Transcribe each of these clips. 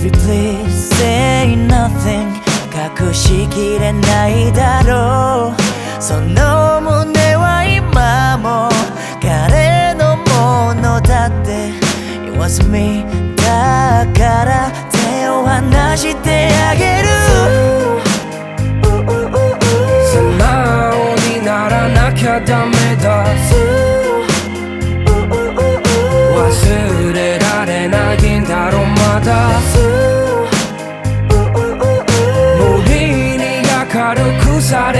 Baby please say nothing. 隠しきれないだろう。その胸は今も彼のものだって。It was me だから手を離してあげる。素直にならなきゃダメ。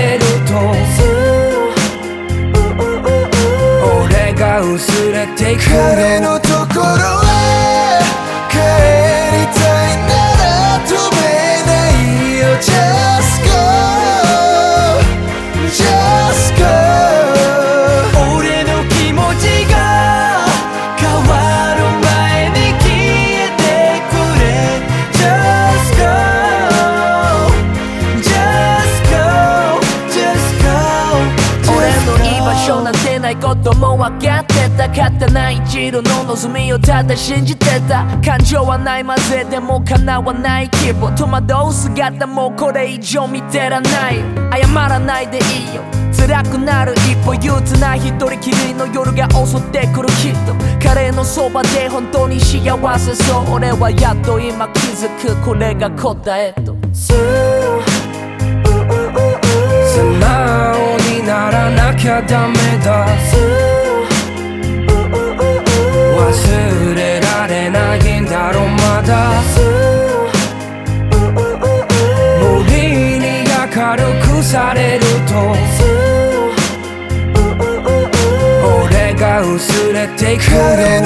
れると俺が薄れていく彼のところことも分かってた。勝てない一路の望みをただ信じてた。感情はないまぜでも叶わない希望戸惑う姿もうこれ以上見てらない。謝らないでいいよ。辛くなる一歩憂鬱な一人きりの夜が襲ってくるきっと彼のそばで本当に幸せそう。俺はやっと今気づく。これが答えとなきゃダメだ。忘れられないんだろまだ。森に明るくされると。俺が薄れていく彼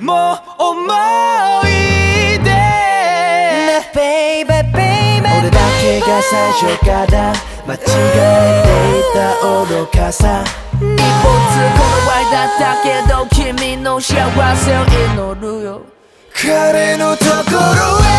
もう思い出。Baby baby 俺だけが最初から間違えていた愚かさ。一歩ずつこの間だけど君の幸せを祈るよ。彼のところへ